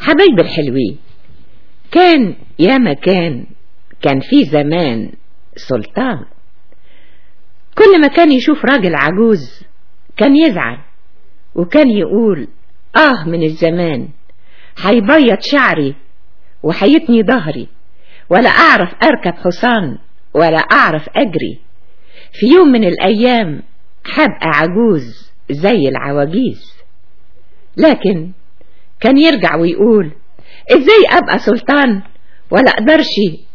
حبايب الحلوين كان يا مكان كان في زمان سلطان. كل ما كان يشوف راجل عجوز كان يزعل وكان يقول آه من الزمان. هيبيض شعري وحيتني ظهري ولا أعرف أركب حصان ولا أعرف أجري. في يوم من الأيام هبقى عجوز زي العواجيز. لكن كان يرجع ويقول إزاي أبقى سلطان ولا أقدرش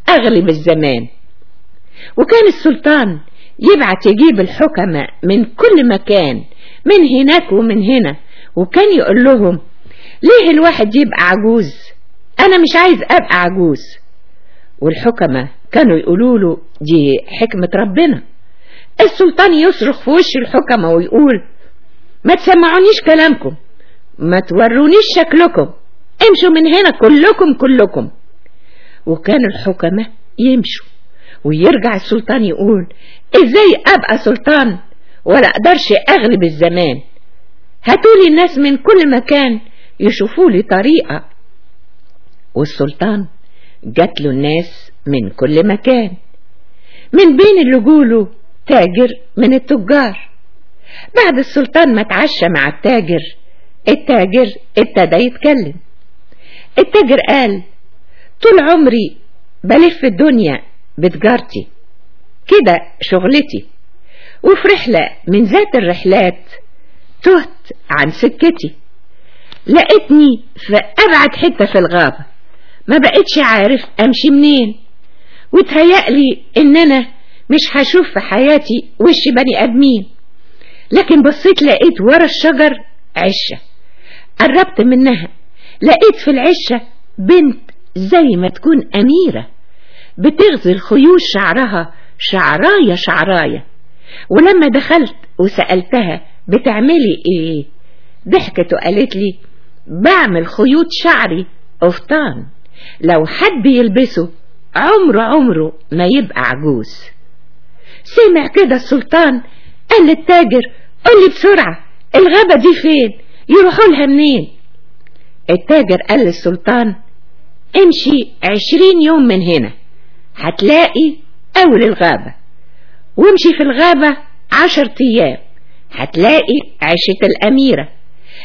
أغلب الزمان؟ وكان السلطان يبعت يجيب الحكمة من كل مكان من هناك ومن هنا وكان يقول لهم ليه الواحد يبقى عجوز؟ أنا مش عايز أبقى عجوز. والحكمة كانوا يقولوا له دي حكمة ربنا. السلطان يصرخ في وش الحكمة ويقول ما تسمعونيش كلامكم ما تورونيش شكلكم امشوا من هنا كلكم كلكم. وكان الحكمة يمشوا ويرجع السلطان يقول إزاي أبقى سلطان ولا أقدرش أغلب الزمان؟ هاتولي الناس من كل مكان يشوفوا لي طريقة. والسلطان جات له الناس من كل مكان. من بين اللي جوله تاجر من التجار. بعد السلطان ما اتعشى مع التاجر التاجر ابتدى يتكلم. التاجر قال طول عمري بلف الدنيا بتجارتي كده شغلتي وفي رحلة من ذات الرحلات تهت عن سكتي. لقيتني في أبعد حتة في الغابة. ما بقتش عارف أمشي منين. وتهيألي إن أنا مش هشوف في حياتي وش بني آدمين. لكن بصيت لقيت ورا الشجر عشة. قربت منها. لقيت في العشة بنت زي ما تكون أميرة. بتغزل خيوط شعرها شعراية شعراية ولما دخلت وسألتها بتعملي إيه؟ ضحكت وقالت لي بعمل خيوط شعري قفطان. لو حد يلبسه عمره عمره ما يبقى عجوز. سمع كده السلطان قال للتاجر قول لي بسرعة الغابة دي فين؟ يروحوا لها منين؟ التاجر قال للسلطان امشي عشرين يوم من هنا هتلاقي أول الغابة. وامشي في الغابة عشر أيام هتلاقي عشة الأميرة.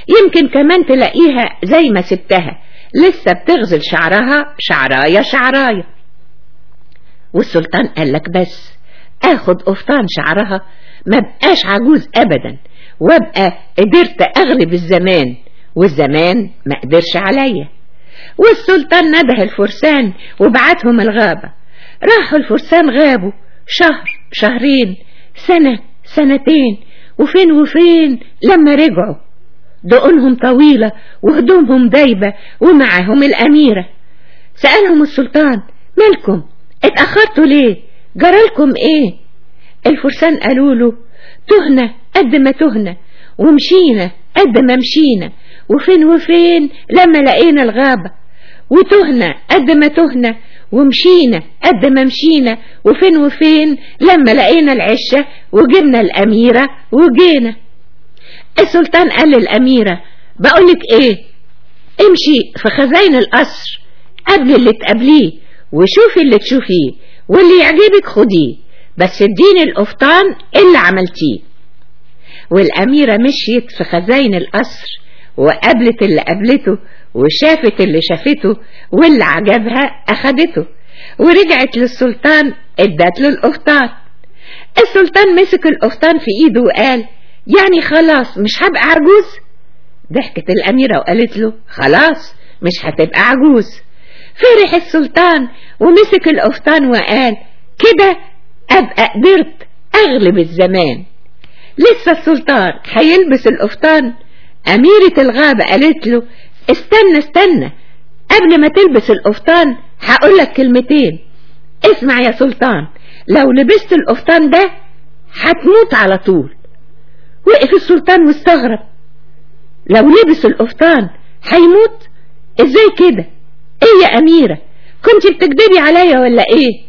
يمكن كمان تلاقيها زي ما سبتها. لسه بتغزل شعرها شعراية شعراية والسلطان قال لك بس آخد قفطان شعرها ما بقاش عجوز ابدا وابقى قدرت أغلب الزمان والزمان ما قدرش عليا. والسلطان نده الفرسان وبعتهم الغابة. راحوا الفرسان غابوا شهر شهرين سنة سنتين وفين وفين لما رجعوا. دقونهم طويلة وهدومهم دايبة ومعهم الأميرة. سألهم السلطان مالكم؟ اتأخرتوا ليه؟ جرالكم إيه؟ الفرسان قالوا له تهنا قد ما تهنا ومشينا قد ما مشينا وفين وفين لما لقينا الغابة. وتهنا قد ما تهنا ومشينا قد ما مشينا وفين وفين لما لقينا العشة وجبنا الأميرة وجينا. السلطان قال للأميرة بقولك إيه؟ امشي في خزائن القصر قبل اللي تقابليه وشوفي اللي تشوفيه واللي يعجبك خديه بس اديني القفطان اللي عملتيه. والأميرة مشيت في خزائن القصر وقابلت اللي قابلته وشافت اللي شافته واللي عجبها أخدته ورجعت للسلطان ادت له القفطان. السلطان مسك القفطان في إيده وقال يعني خلاص مش هبقى عجوز؟ ضحكت الأميرة وقالت له خلاص مش هتبقى عجوز. فرح السلطان ومسك القفطان وقال كده أبقى قدرت أغلب الزمان. لسه السلطان هيلبس القفطان. أميرة الغابة قالت له استنى استنى قبل ما تلبس القفطان هقولك كلمتين. اسمع يا سلطان لو لبست القفطان ده هتموت على طول. وقف السلطان واستغرب لو لبس القفطان هيموت؟ إزاي كده؟ إيه يا أميرة؟ كنت بتكدبي عليا ولا إيه؟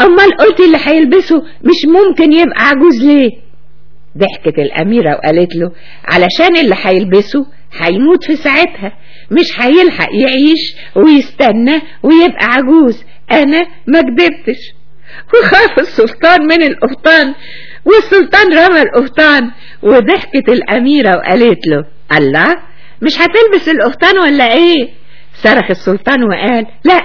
أمال قلت اللي هيلبسه مش ممكن يبقى عجوز ليه؟ ضحكت الأميرة وقالت له علشان اللي هيلبسه هيموت في ساعتها مش هيلحق يعيش ويستنى ويبقى عجوز. أنا ما كدبتش. وخاف السلطان من القفطان. والسلطان رمى القفطان وضحكت الأميرة وقالت له الله مش هتلبس القفطان ولا إيه؟ صرخ السلطان وقال لا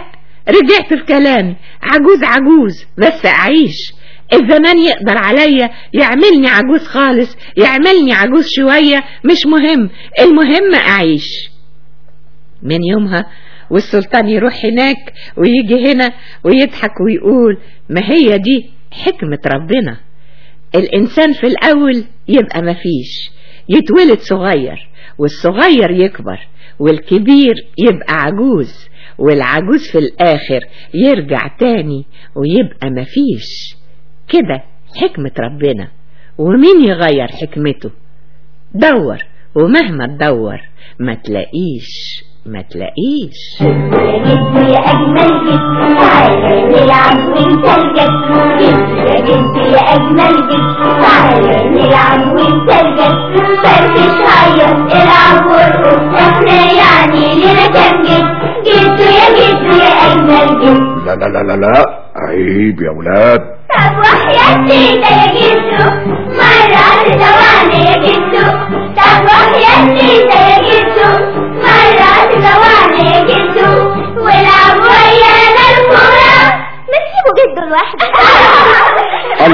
رجعت في كلامي عجوز عجوز بس أعيش الزمان يقدر عليا يعملني عجوز خالص يعملني عجوز شوية مش مهم المهم أعيش. من يومها والسلطان يروح هناك ويجي هنا ويضحك ويقول ما هي دي حكمة ربنا؟ الإنسان في الأول يبقى مفيش يتولد صغير والصغير يكبر والكبير يبقى عجوز والعجوز في الآخر يرجع تاني ويبقى مفيش كده حكمة ربنا. ومين يغير حكمته؟ دور. ومهما تدور ما تلاقيش. ما تلاقيش. يا أجمل جد تعالى نلعب ونسلجد جد يا جد يا أجمل جد تعالى نلعب ونسلجد فرفش هيا العب وارقص إحنا يعني لنا كام جد جد يا جد يا أجمل جد لا لا لا لا لا. عيب يا ولاد. طب وحياتي ده يا جدو مرة تدواني يا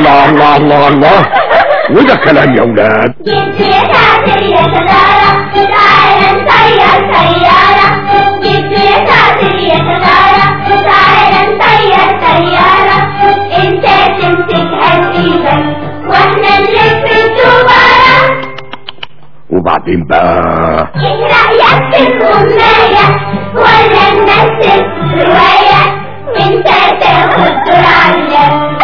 الله الله الله الله. وده كلام يا أولاد. وبعدين بقى. رأيك في الأمنية ولا الناس رواية وانت تاخد تعلم